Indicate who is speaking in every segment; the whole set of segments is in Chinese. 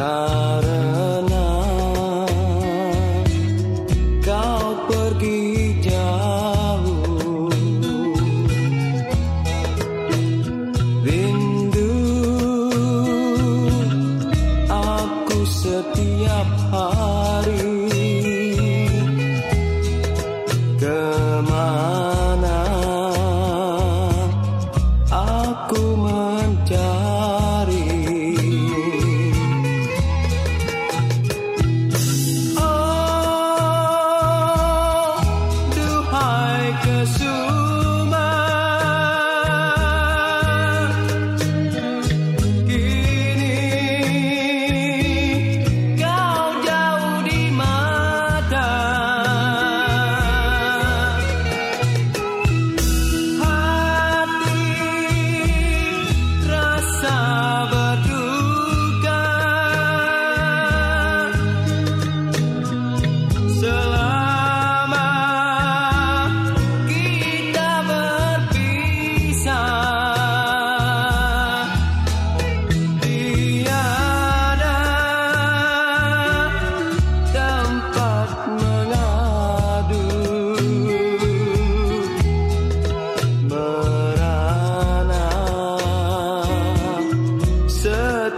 Speaker 1: cara.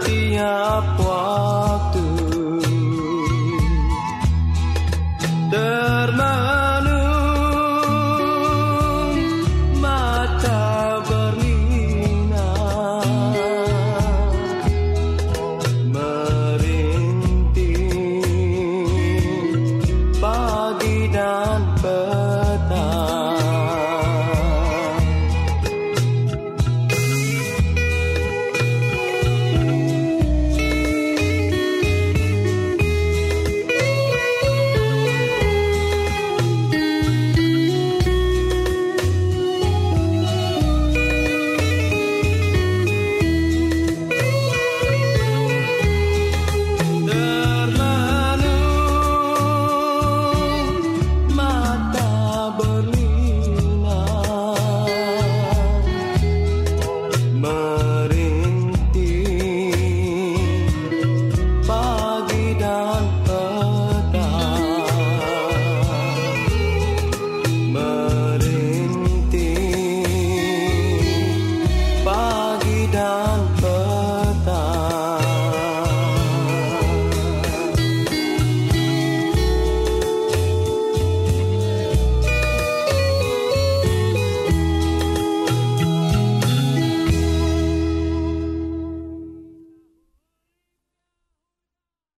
Speaker 1: 的阿婆。